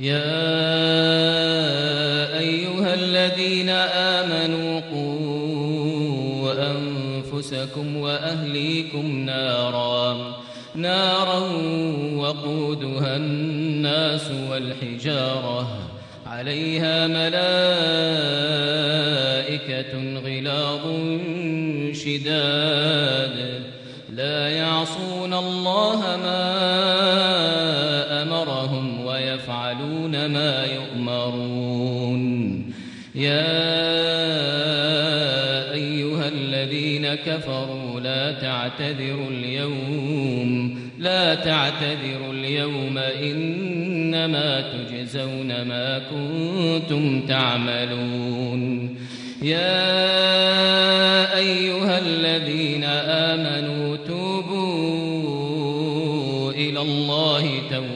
يا أيها الذين آمنوا قوا أنفسكم وأهليكم نارا نارا وقودها الناس والحجارة. عليها ملائكة غلاظ شداد. لا يعصون الله ما ويفعلون ما يؤمرون. يا أيها الذين كفروا لا تعتذروا اليوم لا تعتذروا اليوم إنما تجزون ما كنتم تعملون. يا أيها